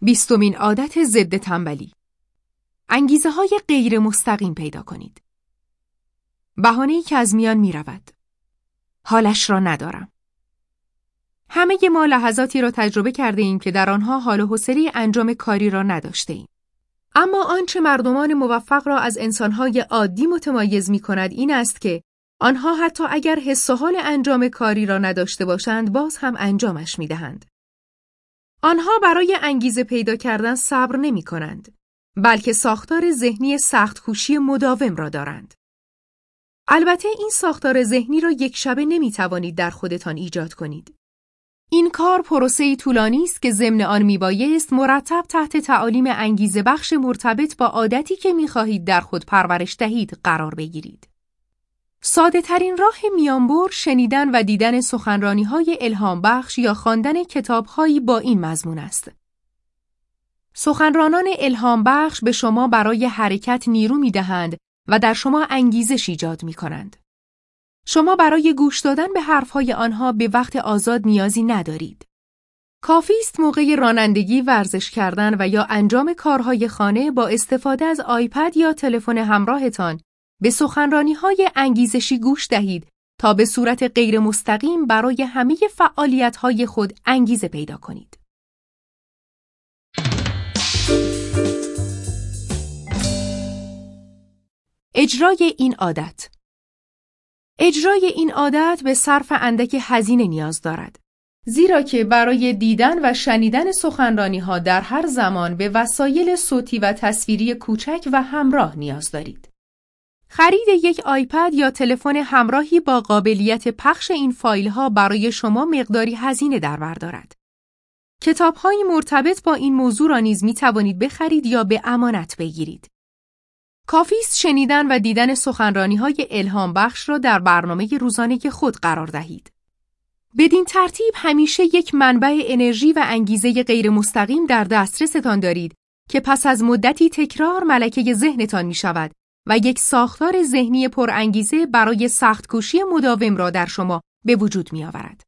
بیستمین عادت ضد تنبلی انگیزه های غیر مستقیم پیدا کنید. بهانه‌ای که از میان می رود. حالش را ندارم. همه ما لحظاتی را تجربه کرده ایم که در آنها حال و حوصله انجام کاری را نداشته ایم. اما آنچه مردمان موفق را از انسانهای عادی متمایز می کند این است که آنها حتی اگر حس و حال انجام کاری را نداشته باشند باز هم انجامش می دهند. آنها برای انگیزه پیدا کردن صبر نمی کنند بلکه ساختار ذهنی سخت خوشی مداوم را دارند. البته این ساختار ذهنی را یک شبه نمی توانید در خودتان ایجاد کنید. این کار پروسه‌ای طولانی است که ضمن آن میبایست مرتب تحت تعالیم انگیزه بخش مرتبط با عادتی که می‌خواهید در خود پرورش دهید قرار بگیرید. ساده ترین راه میانبر شنیدن و دیدن سخنرانی های الهام بخش یا خواندن کتاب هایی با این مضمون است. سخنرانان الهام بخش به شما برای حرکت نیرو می دهند و در شما انگیزش ایجاد می کنند. شما برای گوش دادن به حرفهای آنها به وقت آزاد نیازی ندارید. کافی است موقع رانندگی ورزش کردن و یا انجام کارهای خانه با استفاده از آیپد یا تلفن همراهتان به سخنرانی های انگیزشی گوش دهید تا به صورت غیر مستقیم برای همه فعالیت های خود انگیزه پیدا کنید. اجرای این عادت اجرای این عادت به صرف اندک هزینه نیاز دارد. زیرا که برای دیدن و شنیدن سخنرانی ها در هر زمان به وسایل صوتی و تصویری کوچک و همراه نیاز دارید. خرید یک آیپد یا تلفن همراهی با قابلیت پخش این فایل ها برای شما مقداری هزینه در بر دارد. کتاب های مرتبط با این موضوع را نیز می توانید بخرید یا به امانت بگیرید. کافی است شنیدن و دیدن سخنرانی های الهام بخش را در برنامه روزانه خود قرار دهید. بدین ترتیب همیشه یک منبع انرژی و انگیزه غیر مستقیم در دسترستان دارید که پس از مدتی تکرار ملکه ذهنتان می شود و یک ساختار ذهنی پرانگیزه برای سختکوشی مداوم را در شما به وجود می آورد.